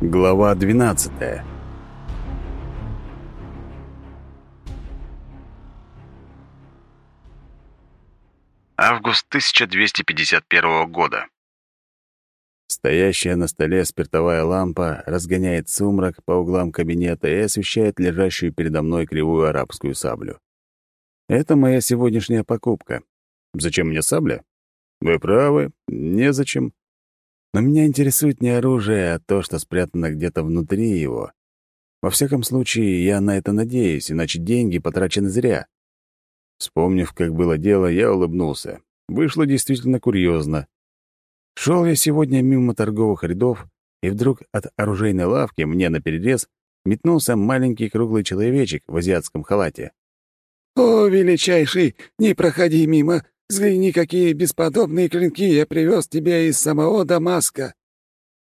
Глава 12 Август 1251 года. Стоящая на столе спиртовая лампа разгоняет сумрак по углам кабинета и освещает лежащую передо мной кривую арабскую саблю. Это моя сегодняшняя покупка. Зачем мне сабля? Вы правы, незачем. Но меня интересует не оружие, а то, что спрятано где-то внутри его. Во всяком случае, я на это надеюсь, иначе деньги потрачены зря. Вспомнив, как было дело, я улыбнулся. Вышло действительно курьезно. Шел я сегодня мимо торговых рядов, и вдруг от оружейной лавки мне наперерез метнулся маленький круглый человечек в азиатском халате. «О, величайший, не проходи мимо! Взгляни, какие бесподобные клинки я привез тебе из самого Дамаска!»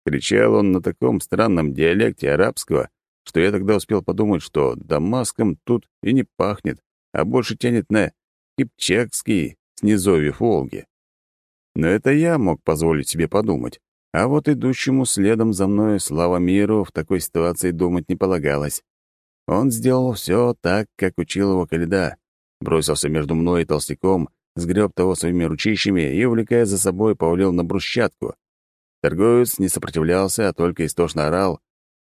Кричал он на таком странном диалекте арабского, что я тогда успел подумать, что Дамаском тут и не пахнет, а больше тянет на Кипчакский снизовьев Волги. Но это я мог позволить себе подумать, а вот идущему следом за мной слава миру в такой ситуации думать не полагалось. Он сделал все так, как учил его Каледа, бросился между мной и толстяком, сгреб того своими ручищами и, увлекая за собой, повалил на брусчатку. Торговец не сопротивлялся, а только истошно орал.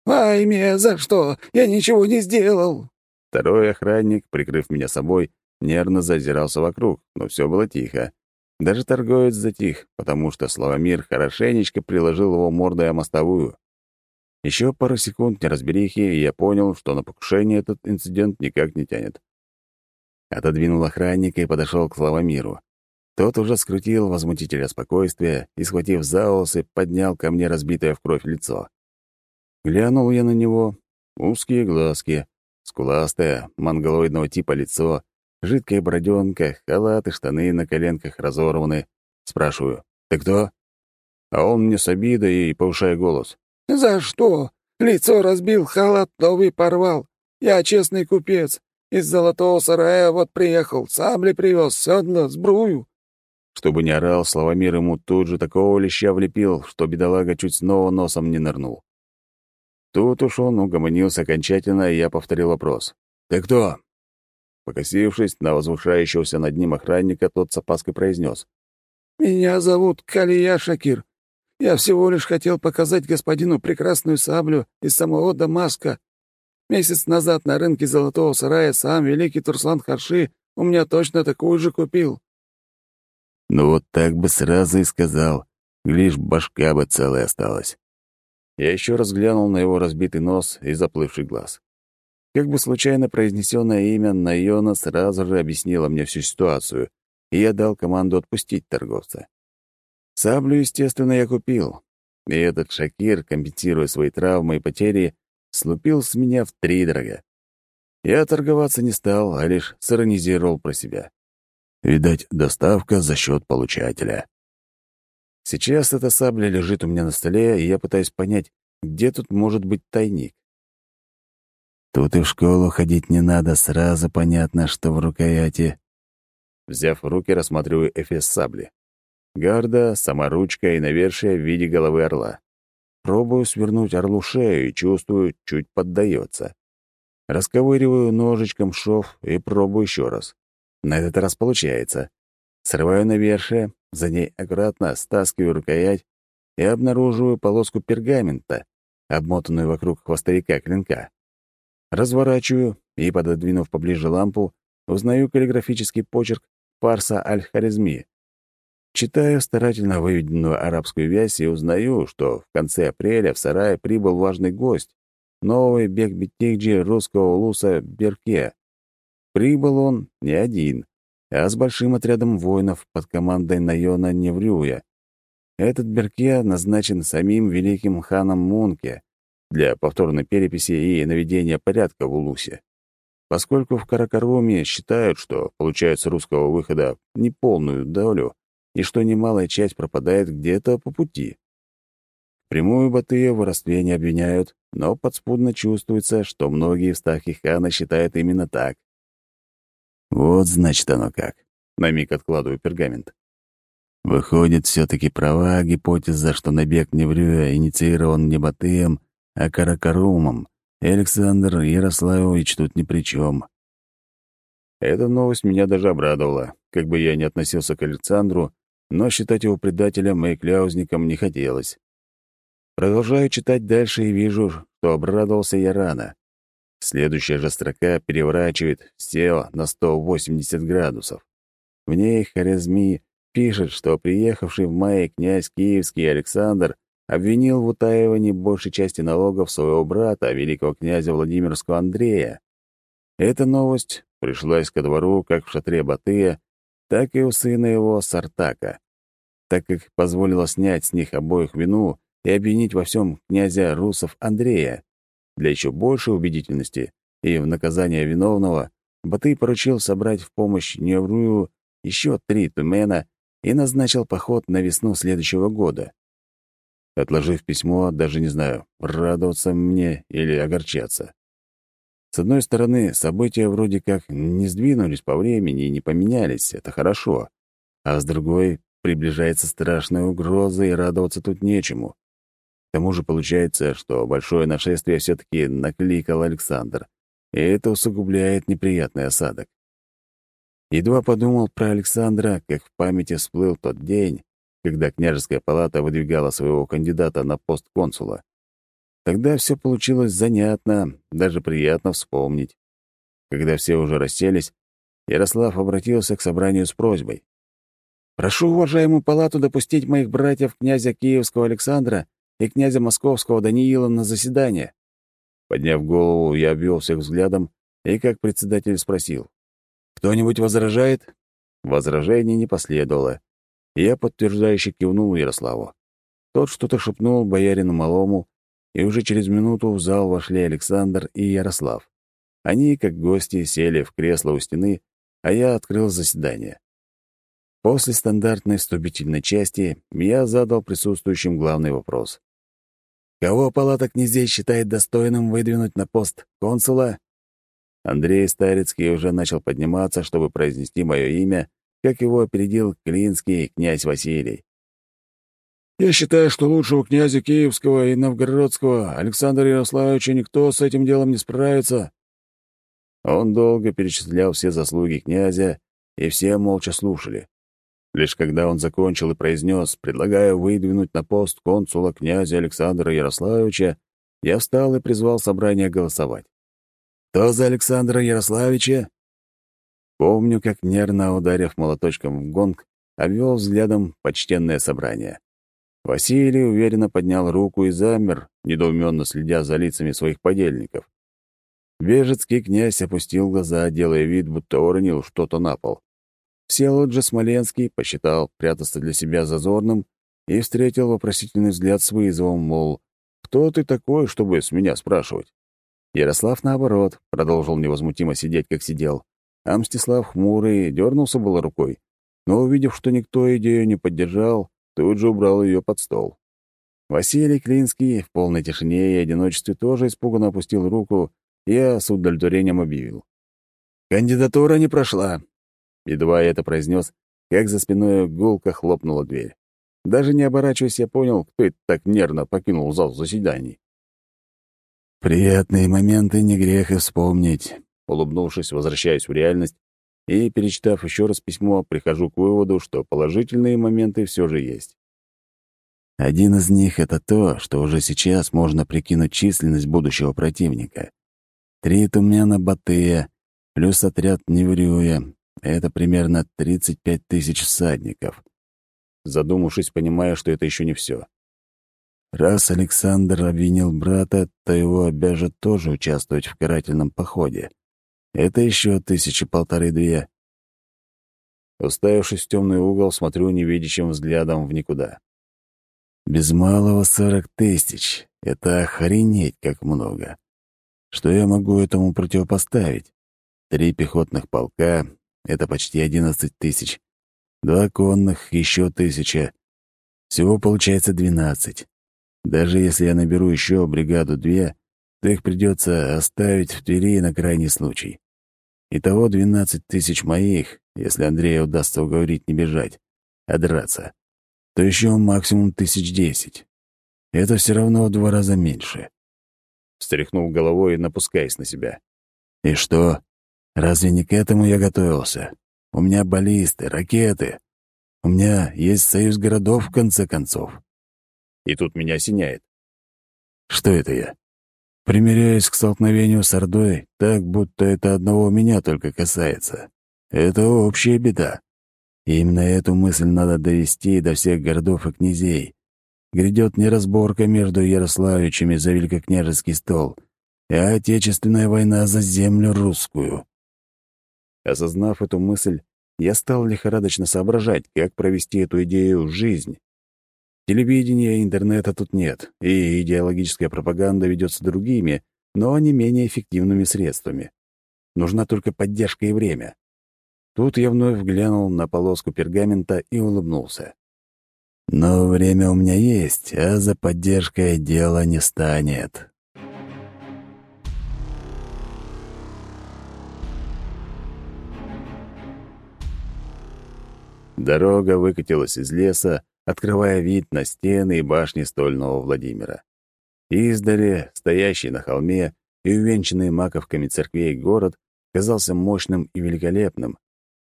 «Вайме, за что? Я ничего не сделал!» Второй охранник, прикрыв меня собой, нервно зазирался вокруг, но все было тихо. Даже торговец затих, потому что Славомир хорошенечко приложил его мордой о мостовую. Еще пару секунд неразберихи, и я понял, что на покушение этот инцидент никак не тянет. Отодвинул охранника и подошел к Славомиру. Тот уже скрутил возмутителя спокойствия и, схватив за волосы, поднял ко мне разбитое в кровь лицо. Глянул я на него. Узкие глазки, скуластое, монголоидного типа лицо, жидкая бороденка, халат и штаны на коленках разорваны. Спрашиваю, «Ты кто?» А он мне с обидой и повышая голос. «За что? Лицо разбил, халат новый порвал. Я честный купец. Из золотого сарая вот приехал, сабли привез, седло, сбрую». Чтобы не орал, Славомир ему тут же такого леща влепил, что бедолага чуть снова носом не нырнул. Тут уж он угомонился окончательно, и я повторил вопрос. «Ты кто?» Покосившись на возвышающегося над ним охранника, тот с опаской произнес. «Меня зовут Калия Шакир. Я всего лишь хотел показать господину прекрасную саблю из самого Дамаска. Месяц назад на рынке Золотого Сарая сам великий Турслан Харши у меня точно такую же купил». «Ну вот так бы сразу и сказал. Лишь башка бы целая осталась». Я еще раз глянул на его разбитый нос и заплывший глаз. Как бы случайно произнесенное имя Найона сразу же объяснило мне всю ситуацию, и я дал команду отпустить торговца. Саблю, естественно, я купил, и этот Шакир, компенсируя свои травмы и потери, слупил с меня в три дорога. Я торговаться не стал, а лишь сиронизировал про себя. Видать, доставка за счет получателя. Сейчас эта сабля лежит у меня на столе, и я пытаюсь понять, где тут может быть тайник. Тут и в школу ходить не надо, сразу понятно, что в рукояти. Взяв в руки, рассматриваю эфес сабли. Гарда, саморучка и навершие в виде головы орла. Пробую свернуть орлу шею и чувствую, чуть поддается. Расковыриваю ножичком шов и пробую еще раз. На этот раз получается. Срываю навершие, за ней аккуратно стаскиваю рукоять и обнаруживаю полоску пергамента, обмотанную вокруг хвостовика клинка. Разворачиваю и, пододвинув поближе лампу, узнаю каллиграфический почерк Парса Аль-Харизми. Читаю старательно выведенную арабскую вязь и узнаю, что в конце апреля в сарае прибыл важный гость, новый бек-бетигджи русского улуса Берке. Прибыл он не один, а с большим отрядом воинов под командой Найона Неврюя. Этот Берке назначен самим великим ханом Мунке для повторной переписи и наведения порядка в Улусе. Поскольку в Каракаруме считают, что получают с русского выхода неполную долю, и что немалая часть пропадает где-то по пути. Прямую Батыя в воровстве не обвиняют, но подспудно чувствуется, что многие в ставке хана считают именно так. Вот значит оно как. На миг откладываю пергамент. Выходит, все таки права гипотеза, что набег Неврюя инициирован не Батыем, а Каракарумом, Александр Ярославович тут ни при чем. Эта новость меня даже обрадовала. Как бы я ни относился к Александру, но считать его предателем и кляузником не хотелось. Продолжаю читать дальше и вижу, что обрадовался я рано. Следующая же строка переворачивает все на 180 градусов. В ней Хорезми пишет, что приехавший в мае князь Киевский Александр обвинил в утаивании большей части налогов своего брата, великого князя Владимирского Андрея. Эта новость пришлась ко двору как в шатре Батыя, так и у сына его Сартака, так как позволила снять с них обоих вину и обвинить во всем князя Русов Андрея. Для еще большей убедительности и в наказание виновного Батый поручил собрать в помощь Неврую еще три тумена и назначил поход на весну следующего года. Отложив письмо, даже не знаю, радоваться мне или огорчаться. С одной стороны, события вроде как не сдвинулись по времени и не поменялись, это хорошо. А с другой, приближается страшная угроза, и радоваться тут нечему. К тому же получается, что большое нашествие все таки накликал Александр, и это усугубляет неприятный осадок. Едва подумал про Александра, как в памяти всплыл тот день, когда княжеская палата выдвигала своего кандидата на пост консула. Тогда все получилось занятно, даже приятно вспомнить. Когда все уже расселись, Ярослав обратился к собранию с просьбой. «Прошу уважаемую палату допустить моих братьев князя Киевского Александра и князя Московского Даниила на заседание». Подняв голову, я обвел всех взглядом и, как председатель, спросил. «Кто-нибудь возражает?» Возражений не последовало. Я подтверждающе кивнул Ярославу. Тот что-то шепнул боярину малому, и уже через минуту в зал вошли Александр и Ярослав. Они, как гости, сели в кресло у стены, а я открыл заседание. После стандартной вступительной части я задал присутствующим главный вопрос. «Кого палата князей считает достойным выдвинуть на пост консула?» Андрей Старицкий уже начал подниматься, чтобы произнести мое имя, как его опередил Клинский князь Василий. «Я считаю, что лучшего князя Киевского и Новгородского Александра Ярославовича никто с этим делом не справится». Он долго перечислял все заслуги князя, и все молча слушали. Лишь когда он закончил и произнес, предлагая выдвинуть на пост консула князя Александра Ярославича, я встал и призвал собрание голосовать. «Кто за Александра Ярославича?» Помню, как, нервно ударив молоточком в гонг, обвел взглядом почтенное собрание. Василий уверенно поднял руку и замер, недоуменно следя за лицами своих подельников. Бежецкий князь опустил глаза, делая вид, будто уронил что-то на пол. Всеволод Смоленский посчитал прятаться для себя зазорным и встретил вопросительный взгляд с вызовом, мол, «Кто ты такой, чтобы с меня спрашивать?» Ярослав, наоборот, продолжил невозмутимо сидеть, как сидел, а Мстислав хмурый дернулся было рукой, но, увидев, что никто идею не поддержал, тут же убрал ее под стол. Василий Клинский в полной тишине и одиночестве тоже испуганно опустил руку и с удовлетворением объявил. «Кандидатура не прошла. Едва я это произнес, как за спиной гулко хлопнула дверь. Даже не оборачиваясь, я понял, кто это так нервно покинул зал заседаний. «Приятные моменты не грех и вспомнить», — улыбнувшись, возвращаюсь в реальность и, перечитав еще раз письмо, прихожу к выводу, что положительные моменты все же есть. Один из них — это то, что уже сейчас можно прикинуть численность будущего противника. Три тумена Батыя, плюс отряд Неврюя, это примерно 35 тысяч всадников. Задумавшись, понимая, что это еще не все. Раз Александр обвинил брата, то его обяжет тоже участвовать в карательном походе. Это еще тысячи полторы-две. Уставившись в темный угол, смотрю невидящим взглядом в никуда. Без малого сорок тысяч. Это охренеть как много. Что я могу этому противопоставить? Три пехотных полка, это почти одиннадцать тысяч. Два конных — еще тысяча. Всего получается двенадцать. Даже если я наберу еще бригаду-две, то их придется оставить в Твери на крайний случай. Итого двенадцать тысяч моих, если Андрея удастся уговорить не бежать, а драться, то еще максимум тысяч десять. Это все равно в два раза меньше. встряхнул головой, напускаясь на себя. «И что? Разве не к этому я готовился? У меня баллисты, ракеты. У меня есть союз городов, в конце концов». И тут меня осеняет. «Что это я? Примеряюсь к столкновению с Ордой так, будто это одного меня только касается. Это общая беда. И именно эту мысль надо довести до всех городов и князей. Грядет не разборка между Ярославичами за великокняжеский стол, а отечественная война за землю русскую. Осознав эту мысль, я стал лихорадочно соображать, как провести эту идею в жизнь. Телевидения и интернета тут нет, и идеологическая пропаганда ведется другими, но не менее эффективными средствами. Нужна только поддержка и время. Тут я вновь глянул на полоску пергамента и улыбнулся. «Но время у меня есть, а за поддержкой дело не станет». Дорога выкатилась из леса, открывая вид на стены и башни стольного Владимира. Издали, стоящий на холме и увенчанный маковками церквей город, казался мощным и великолепным,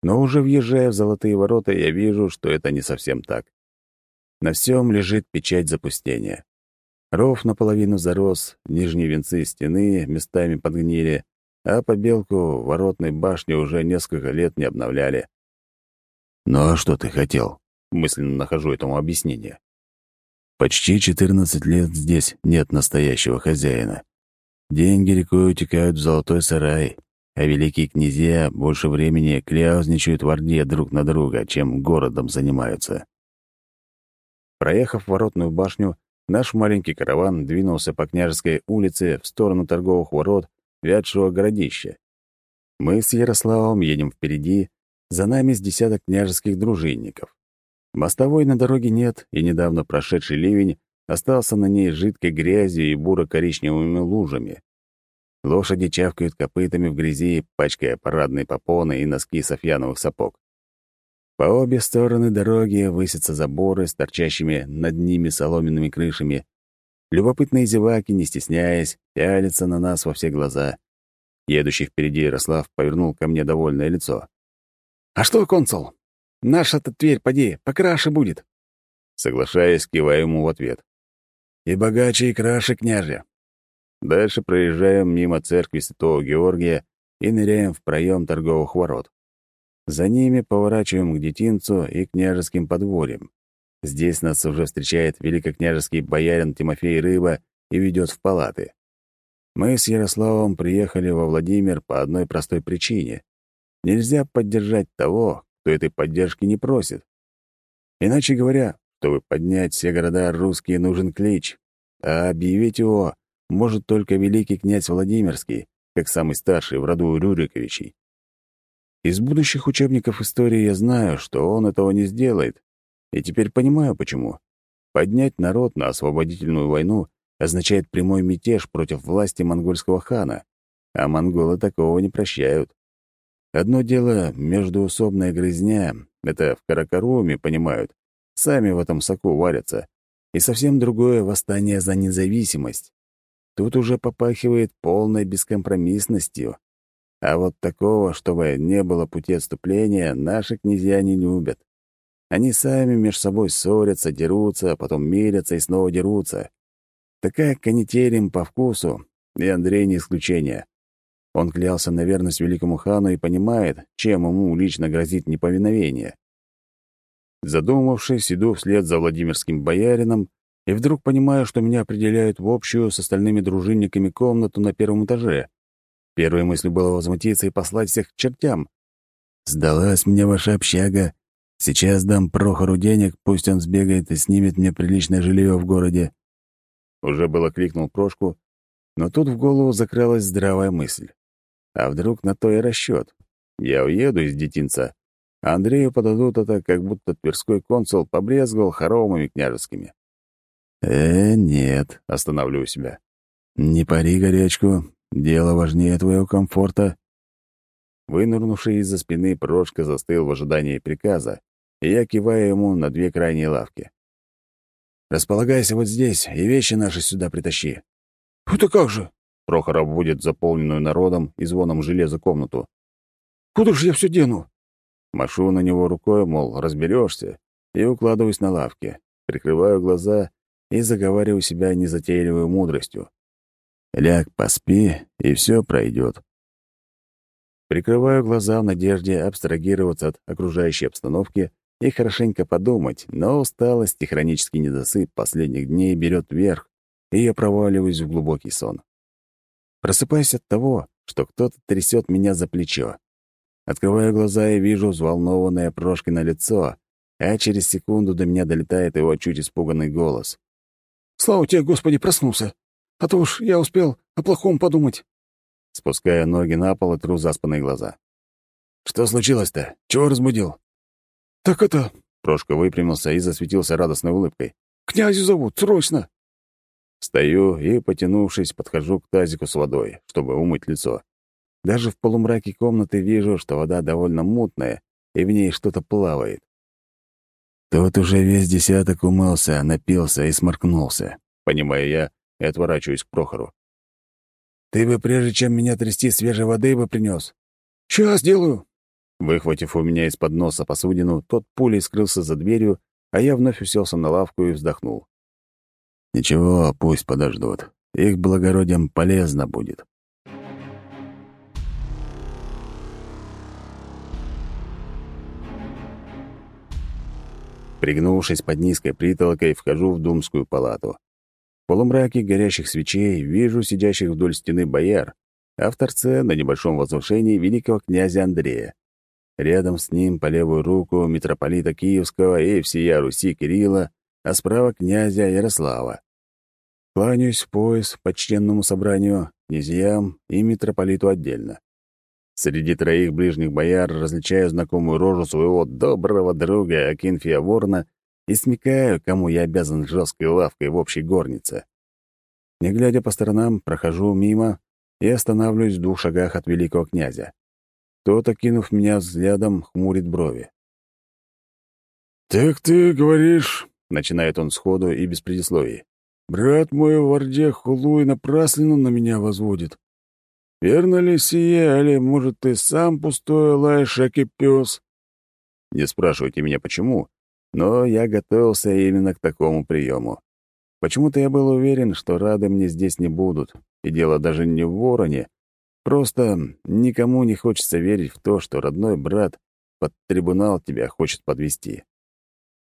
но уже въезжая в золотые ворота, я вижу, что это не совсем так. На всем лежит печать запустения. Ров наполовину зарос, нижние венцы стены местами подгнили, а побелку воротной башни уже несколько лет не обновляли. «Ну а что ты хотел?» Мысленно нахожу этому объяснение. Почти 14 лет здесь нет настоящего хозяина. Деньги рекой утекают в золотой сарай, а великие князья больше времени кляузничают в Орде друг на друга, чем городом занимаются. Проехав воротную башню, наш маленький караван двинулся по княжеской улице в сторону торговых ворот вятшего городища. Мы с Ярославом едем впереди, за нами с десяток княжеских дружинников. Мостовой на дороге нет, и недавно прошедший ливень остался на ней жидкой грязью и буро-коричневыми лужами. Лошади чавкают копытами в грязи, пачкая парадные попоны и носки софьяновых сапог. По обе стороны дороги высятся заборы с торчащими над ними соломенными крышами. Любопытные зеваки, не стесняясь, пялятся на нас во все глаза. Едущий впереди Ярослав повернул ко мне довольное лицо. «А что, консул, Наша-то Тверь, поди, покраше будет. Соглашаясь, киваю ему в ответ. И богаче, и краше, княже. Дальше проезжаем мимо церкви Святого Георгия и ныряем в проем торговых ворот. За ними поворачиваем к детинцу и княжеским подворьям. Здесь нас уже встречает великокняжеский боярин Тимофей Рыба и ведет в палаты. Мы с Ярославом приехали во Владимир по одной простой причине. Нельзя поддержать того, кто этой поддержки не просит. Иначе говоря, чтобы поднять все города русские, нужен клич, а объявить его может только великий князь Владимирский, как самый старший в роду Рюриковичей. Из будущих учебников истории я знаю, что он этого не сделает, и теперь понимаю, почему. Поднять народ на освободительную войну означает прямой мятеж против власти монгольского хана, а монголы такого не прощают. Одно дело — междуусобная грызня, это в Каракаруме понимают, сами в этом соку варятся, и совсем другое — восстание за независимость. Тут уже попахивает полной бескомпромиссностью. А вот такого, чтобы не было пути отступления, наши князья не любят. Они сами между собой ссорятся, дерутся, потом мирятся и снова дерутся. Такая канитель им по вкусу, и Андрей не исключение. Он клялся на верность великому хану и понимает, чем ему лично грозит неповиновение. Задумавшись, иду вслед за Владимирским боярином и вдруг понимаю, что меня определяют в общую с остальными дружинниками комнату на первом этаже. Первой мыслью было возмутиться и послать всех к чертям. «Сдалась мне ваша общага. Сейчас дам Прохору денег, пусть он сбегает и снимет мне приличное жилье в городе». Уже было кликнул Прошку, но тут в голову закралась здравая мысль. А вдруг на то и расчет? Я уеду из детинца, Андрею подадут это, как будто тверской консул побрезговал хоромами княжескими. «Э, нет», — остановлю себя. «Не пари горячку, дело важнее твоего комфорта». Вынырнувший из-за спины Прошка застыл в ожидании приказа, и я киваю ему на две крайние лавки. «Располагайся вот здесь и вещи наши сюда притащи». «Это как же?» Прохор обводит заполненную народом и звоном железа комнату. «Куда же я все дену?» Машу на него рукой, мол, разберешься, и укладываюсь на лавке, прикрываю глаза и заговариваю себя незатейливой мудростью. Ляг, поспи, и все пройдет. Прикрываю глаза в надежде абстрагироваться от окружающей обстановки и хорошенько подумать, но усталость и хронический недосып последних дней берет верх, и я проваливаюсь в глубокий сон. Просыпаюсь от того, что кто-то трясет меня за плечо. Открываю глаза и вижу взволнованное Прошкино лицо, а через секунду до меня долетает его чуть испуганный голос. «Слава тебе, Господи, проснулся! А то уж я успел о плохом подумать!» Спуская ноги на пол и тру заспанные глаза. «Что случилось-то? Чего разбудил?» «Так это...» — Прошка выпрямился и засветился радостной улыбкой. «Князю зовут, срочно!» Стою и, потянувшись, подхожу к тазику с водой, чтобы умыть лицо. Даже в полумраке комнаты вижу, что вода довольно мутная, и в ней что-то плавает. Тот уже весь десяток умылся, напился и сморкнулся, понимаю я, и отворачиваюсь к Прохору. «Ты бы, прежде чем меня трясти, свежей воды бы принес. «Сейчас делаю!» Выхватив у меня из-под носа посудину, тот пулей скрылся за дверью, а я вновь уселся на лавку и вздохнул. «Ничего, пусть подождут. Их благородием полезно будет». Пригнувшись под низкой притолкой, вхожу в думскую палату. В полумраке горящих свечей вижу сидящих вдоль стены бояр, а в торце, на небольшом возвышении, великого князя Андрея. Рядом с ним по левую руку митрополита Киевского и всея Руси Кирилла, а справа князя Ярослава. Кланяюсь в пояс почтенному собранию, князьям и митрополиту отдельно. Среди троих ближних бояр различаю знакомую рожу своего доброго друга Акинфия Ворна и смекаю, кому я обязан жесткой лавкой в общей горнице. Не глядя по сторонам, прохожу мимо и останавливаюсь в двух шагах от великого князя. Тот, окинув меня взглядом, хмурит брови. «Так ты говоришь...» — начинает он сходу и без предисловий. «Брат мой в Орде хулу и напраслину на меня возводит. Верно ли сие, или, может, ты сам пустой лаешь, аки пес?» Не спрашивайте меня, почему, но я готовился именно к такому приему. Почему-то я был уверен, что рады мне здесь не будут, и дело даже не в вороне. Просто никому не хочется верить в то, что родной брат под трибунал тебя хочет подвести.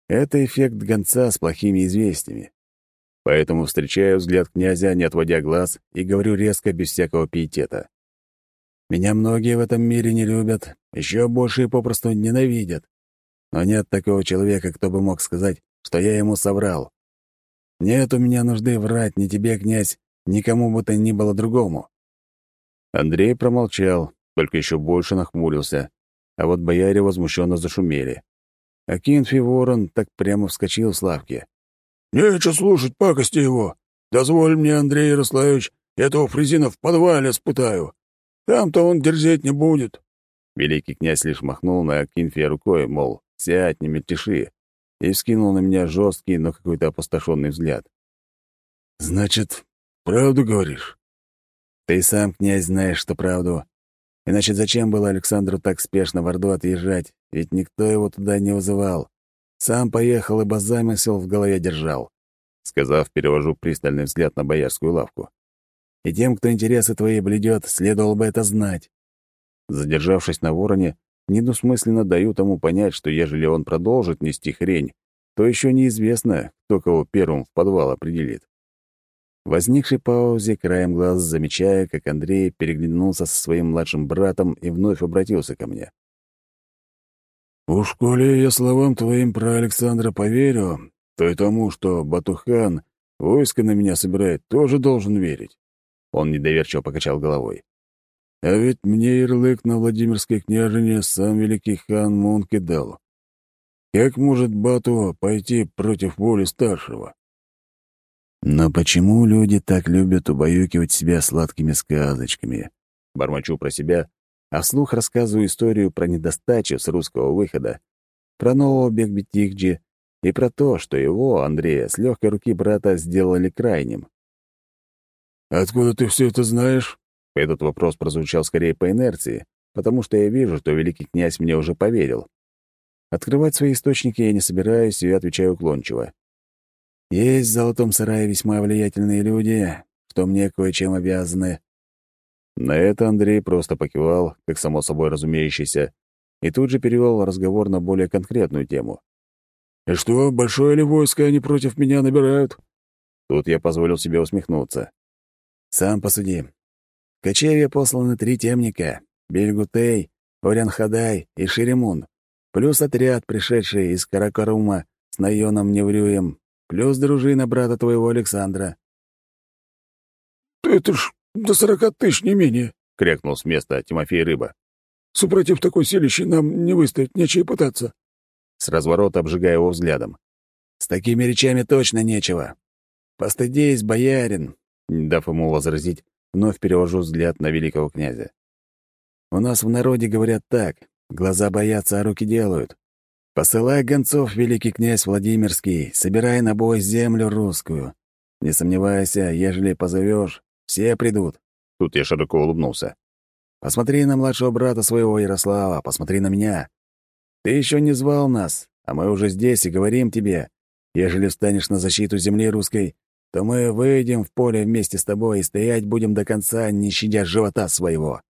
Это эффект гонца с плохими известиями. Поэтому встречаю взгляд князя, не отводя глаз, и говорю резко, без всякого пиетета. Меня многие в этом мире не любят, еще больше и попросту ненавидят. Но нет такого человека, кто бы мог сказать, что я ему соврал. Нет у меня нужды врать ни тебе, князь, никому бы то ни было другому». Андрей промолчал, только еще больше нахмурился, а вот бояре возмущенно зашумели. А Кинфи Ворон так прямо вскочил с лавки. Нечего слушать пакости его. Дозволь мне, Андрей Ярославович, этого фрезина в подвале спытаю. Там-то он дерзеть не будет». Великий князь лишь махнул на Кинфия рукой, мол, сядь, не мельтеши, и вскинул на меня жесткий, но какой-то опустошенный взгляд. «Значит, правду говоришь?» «Ты сам, князь, знаешь, что правду. Иначе зачем было Александру так спешно в Орду отъезжать? Ведь никто его туда не вызывал. Сам поехал, ибо замысел в голове держал. Сказав, перевожу пристальный взгляд на боярскую лавку. И тем, кто интересы твои бледет, следовало бы это знать. Задержавшись на вороне, недвусмысленно даю тому понять, что ежели он продолжит нести хрень, то еще неизвестно, кто кого первым в подвал определит. Возникшей паузе краем глаз замечая, как Андрей переглянулся со своим младшим братом и вновь обратился ко мне. «Уж коли я словам твоим про Александра поверю, то и тому, что Батухан войско на меня собирает, тоже должен верить». Он недоверчиво покачал головой. «А ведь мне ярлык на Владимирской княжине сам великий хан Мунки дал. Как может Бату пойти против воли старшего?» «Но почему люди так любят убаюкивать себя сладкими сказочками?» Бормочу про себя, а вслух рассказываю историю про недостачу с русского выхода, про нового Бекбетикджи и про то, что его, Андрея, с легкой руки брата сделали крайним. «Откуда ты все это знаешь?» Этот вопрос прозвучал скорее по инерции, потому что я вижу, что великий князь мне уже поверил. Открывать свои источники я не собираюсь и отвечаю уклончиво. Есть в Золотом Сарае весьма влиятельные люди, что мне кое-чем обязаны. На это Андрей просто покивал, как само собой разумеющийся, и тут же перевел разговор на более конкретную тему. «И что, большое ли войско они против меня набирают?» Тут я позволил себе усмехнуться. «Сам посуди. В кочевье посланы три темника — Бельгутей, Орянхадай и Шеремун, плюс отряд, пришедший из Каракарума с Найоном Неврюем, плюс дружина брата твоего Александра». «Это ж до сорока тысяч не менее», — крякнул с места Тимофей Рыба. «Супротив такой силищи нам не выстоять, нечего пытаться». С разворота обжигая его взглядом. «С такими речами точно нечего. Постыдись, боярин!» Дав ему возразить, вновь перевожу взгляд на великого князя. «У нас в народе говорят так. Глаза боятся, а руки делают. Посылай гонцов, великий князь Владимирский, собирай на бой землю русскую. Не сомневайся, ежели позовешь, все придут». Тут я широко улыбнулся. «Посмотри на младшего брата своего Ярослава, посмотри на меня. Ты еще не звал нас, а мы уже здесь и говорим тебе, ежели встанешь на защиту земли русской, то мы выйдем в поле вместе с тобой и стоять будем до конца, не щадя живота своего».